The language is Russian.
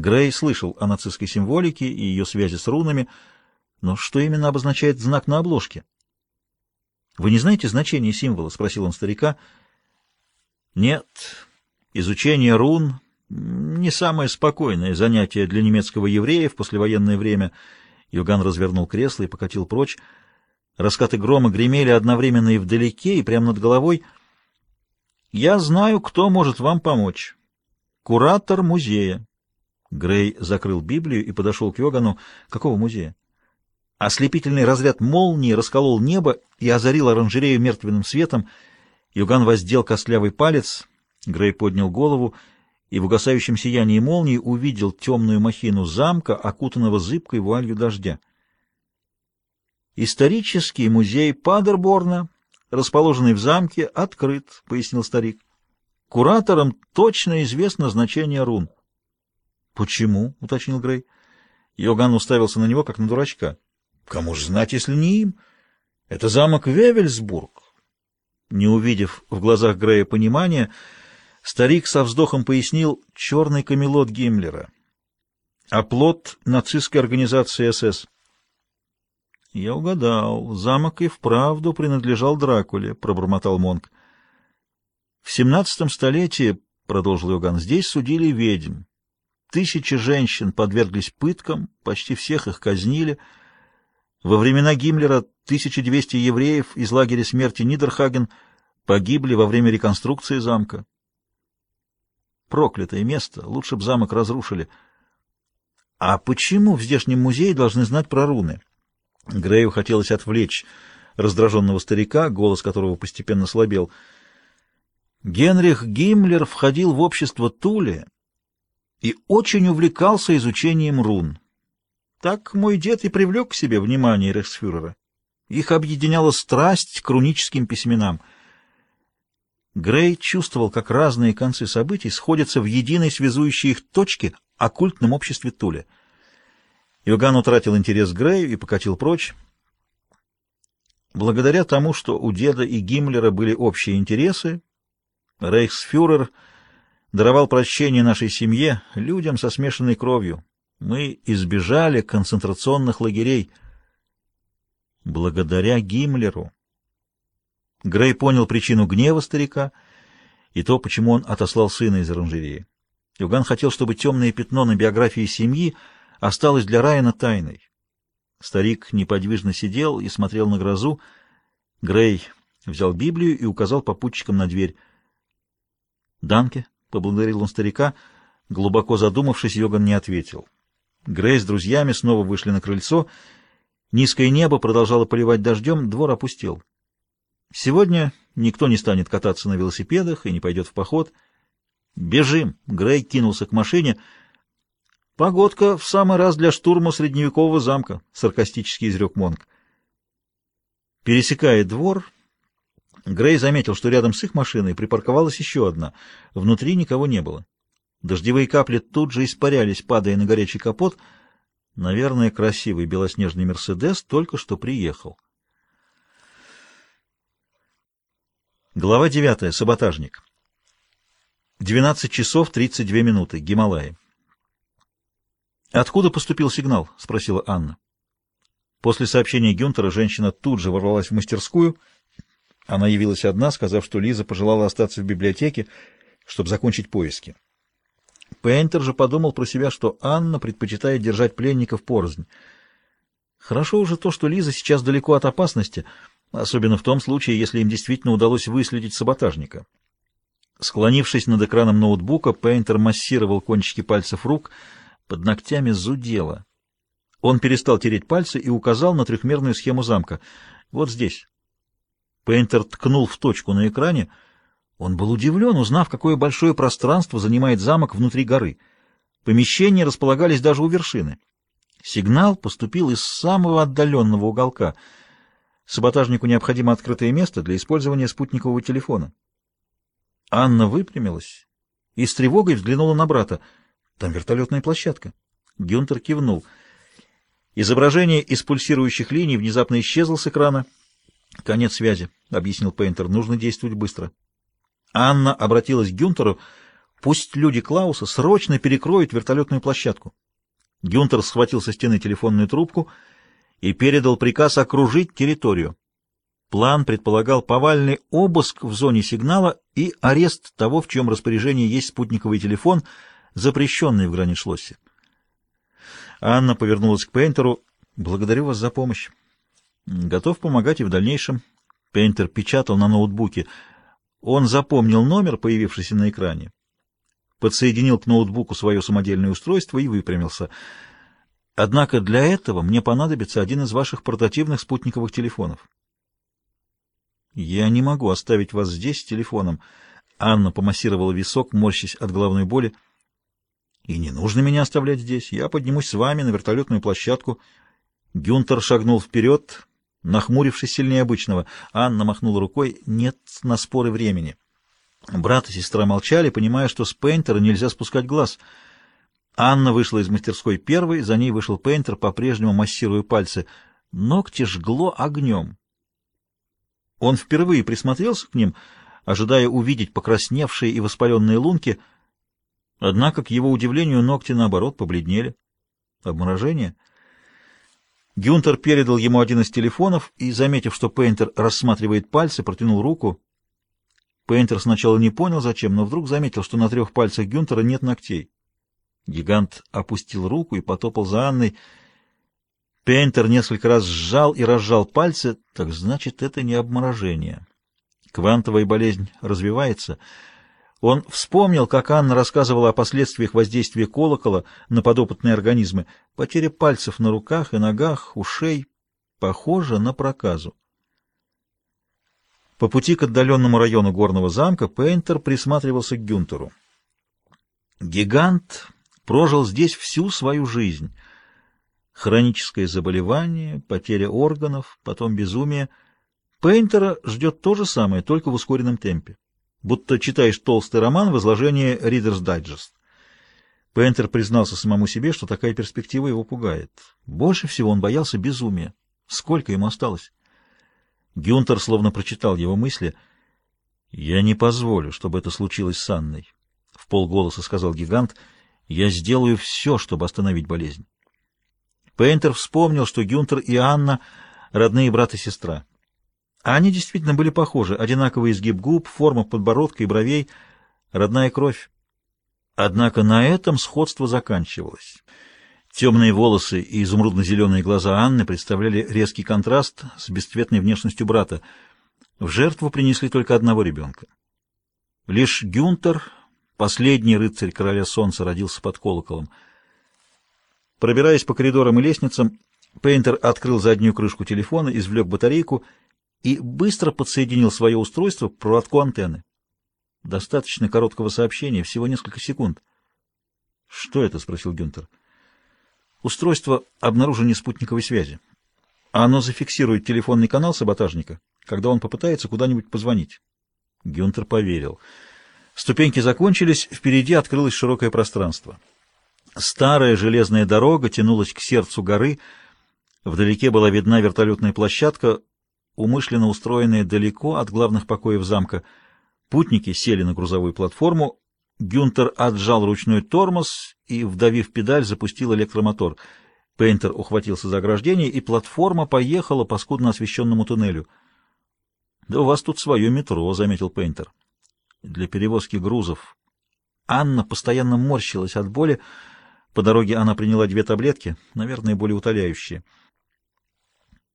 Грей слышал о нацистской символике и ее связи с рунами, но что именно обозначает знак на обложке? «Вы не знаете значение символа?» — спросил он старика. «Нет, изучение рун — не самое спокойное занятие для немецкого еврея в послевоенное время». Юган развернул кресло и покатил прочь. Раскаты грома гремели одновременно и вдалеке, и прямо над головой. «Я знаю, кто может вам помочь. Куратор музея». Грей закрыл Библию и подошел к Йогану. «Какого музея?» Ослепительный разряд молнии расколол небо и озарил оранжерею мертвенным светом. Юган воздел костлявый палец. Грей поднял голову и в угасающем сиянии молнии увидел темную махину замка, окутанного зыбкой вуалью дождя. «Исторический музей Падерборна, расположенный в замке, открыт», — пояснил старик. «Кураторам точно известно значение рун». «Почему?» — уточнил Грей. Йоган уставился на него, как на дурачка. Кому же знать, если не им? Это замок Вевельсбург. Не увидев в глазах Грея понимания, старик со вздохом пояснил черный камелот Гиммлера. Оплот нацистской организации СС. Я угадал. Замок и вправду принадлежал Дракуле, пробормотал Монк. В семнадцатом столетии, продолжил Йоган, здесь судили ведьм. Тысячи женщин подверглись пыткам, почти всех их казнили — во времена Гиммлера 1200 евреев из лагеря смерти Нидерхаген погибли во время реконструкции замка. Проклятое место, лучше бы замок разрушили. А почему в здешнем музее должны знать про руны? Грею хотелось отвлечь раздраженного старика, голос которого постепенно слабел. Генрих Гиммлер входил в общество Туле и очень увлекался изучением рун. Так мой дед и привлек к себе внимание рейхсфюрера. Их объединяла страсть к руническим письменам. Грей чувствовал, как разные концы событий сходятся в единой связующей их точке оккультном обществе Туля. Иоганн утратил интерес к Грею и покатил прочь. Благодаря тому, что у деда и Гиммлера были общие интересы, рейхсфюрер даровал прощение нашей семье, людям со смешанной кровью. Мы избежали концентрационных лагерей благодаря Гиммлеру. Грей понял причину гнева старика и то, почему он отослал сына из оранжереи. Юган хотел, чтобы темное пятно на биографии семьи осталось для Райана тайной. Старик неподвижно сидел и смотрел на грозу. Грей взял Библию и указал попутчикам на дверь. «Данке», — поблагодарил он старика, глубоко задумавшись, Йоган не ответил. Грей с друзьями снова вышли на крыльцо. Низкое небо продолжало поливать дождем, двор опустел. Сегодня никто не станет кататься на велосипедах и не пойдет в поход. «Бежим!» — Грей кинулся к машине. «Погодка в самый раз для штурма средневекового замка», — саркастически изрек Монг. Пересекая двор, Грей заметил, что рядом с их машиной припарковалась еще одна. Внутри никого не было. Дождевые капли тут же испарялись, падая на горячий капот. Наверное, красивый белоснежный «Мерседес» только что приехал. Глава 9. Саботажник. 12 часов 32 минуты. Гималаи. «Откуда поступил сигнал?» — спросила Анна. После сообщения Гюнтера женщина тут же ворвалась в мастерскую. Она явилась одна, сказав, что Лиза пожелала остаться в библиотеке, чтобы закончить поиски. Пейнтер же подумал про себя, что Анна предпочитает держать пленников порознь. Хорошо уже то, что Лиза сейчас далеко от опасности, особенно в том случае, если им действительно удалось выследить саботажника. Склонившись над экраном ноутбука, Пейнтер массировал кончики пальцев рук, под ногтями зудело. Он перестал тереть пальцы и указал на трехмерную схему замка. Вот здесь. Пейнтер ткнул в точку на экране — он был удивлен, узнав, какое большое пространство занимает замок внутри горы. Помещения располагались даже у вершины. Сигнал поступил из самого отдаленного уголка. Саботажнику необходимо открытое место для использования спутникового телефона. Анна выпрямилась и с тревогой взглянула на брата. Там вертолетная площадка. Гюнтер кивнул. Изображение из пульсирующих линий внезапно исчезло с экрана. «Конец связи», — объяснил Пейнтер. «Нужно действовать быстро». Анна обратилась к Гюнтеру. Пусть люди Клауса срочно перекроют вертолетную площадку. Гюнтер схватил со стены телефонную трубку и передал приказ окружить территорию. План предполагал повальный обыск в зоне сигнала и арест того, в чем распоряжении есть спутниковый телефон, запрещенный в Гранишлоссе. Анна повернулась к Пейнтеру. «Благодарю вас за помощь. Готов помогать и в дальнейшем». Пейнтер печатал на ноутбуке. Он запомнил номер, появившийся на экране, подсоединил к ноутбуку свое самодельное устройство и выпрямился. «Однако для этого мне понадобится один из ваших портативных спутниковых телефонов». «Я не могу оставить вас здесь с телефоном». Анна помассировала висок, морщась от головной боли. «И не нужно меня оставлять здесь. Я поднимусь с вами на вертолетную площадку». Гюнтер шагнул вперед, нахмурившись сильнее обычного. Анна махнула рукой. «Нет на споры времени». Брат и сестра молчали, понимая, что с Пейнтера нельзя спускать глаз. Анна вышла из мастерской первой, за ней вышел Пейнтер, по-прежнему массируя пальцы. Ногти жгло огнем. Он впервые присмотрелся к ним, ожидая увидеть покрасневшие и воспаленные лунки, однако, к его удивлению, ногти, наоборот, побледнели. Обморожение? Гюнтер передал ему один из телефонов и, заметив, что Пейнтер рассматривает пальцы, протянул руку. Пейнтер сначала не понял, зачем, но вдруг заметил, что на трех пальцах Гюнтера нет ногтей. Гигант опустил руку и потопал за Анной, Пейнтер несколько раз сжал и разжал пальцы, так значит, это не обморожение. Квантовая болезнь развивается. Он вспомнил, как Анна рассказывала о последствиях воздействия колокола на подопытные организмы. Потеря пальцев на руках и ногах, ушей, похоже на проказу. По пути к отдаленному району горного замка Пейнтер присматривался к Гюнтеру. Гигант прожил здесь всю свою жизнь — хроническое заболевание, потеря органов, потом безумие. Пейнтера ждет то же самое, только в ускоренном темпе. Будто читаешь толстый роман в изложении Reader's Digest. Пейнтер признался самому себе, что такая перспектива его пугает. Больше всего он боялся безумия. Сколько ему осталось? Гюнтер словно прочитал его мысли. «Я не позволю, чтобы это случилось с Анной», — в полголоса сказал гигант. «Я сделаю все, чтобы остановить болезнь». Пейнтер вспомнил, что Гюнтер и Анна — родные брат и сестра. Они действительно были похожи, одинаковый изгиб губ, форма подбородка и бровей, родная кровь. Однако на этом сходство заканчивалось. Темные волосы и изумрудно-зеленые глаза Анны представляли резкий контраст с бесцветной внешностью брата. В жертву принесли только одного ребенка. Лишь Гюнтер, последний рыцарь короля солнца, родился под колоколом — Пробираясь по коридорам и лестницам, Пейнтер открыл заднюю крышку телефона, извлек батарейку и быстро подсоединил свое устройство к проводку антенны. Достаточно короткого сообщения, всего несколько секунд. «Что это?» — спросил Гюнтер. «Устройство обнаружения спутниковой связи. Оно зафиксирует телефонный канал саботажника, когда он попытается куда-нибудь позвонить». Гюнтер поверил. Ступеньки закончились, впереди открылось широкое пространство. Старая железная дорога тянулась к сердцу горы. Вдалеке была видна вертолетная площадка, умышленно устроенная далеко от главных покоев замка. Путники сели на грузовую платформу. Гюнтер отжал ручной тормоз и, вдавив педаль, запустил электромотор. Пейнтер ухватился за ограждение, и платформа поехала по скудно освещенному туннелю. «Да у вас тут свое метро», — заметил Пейнтер. «Для перевозки грузов». Анна постоянно морщилась от боли, по дороге она приняла две таблетки, наверное, более утоляющие.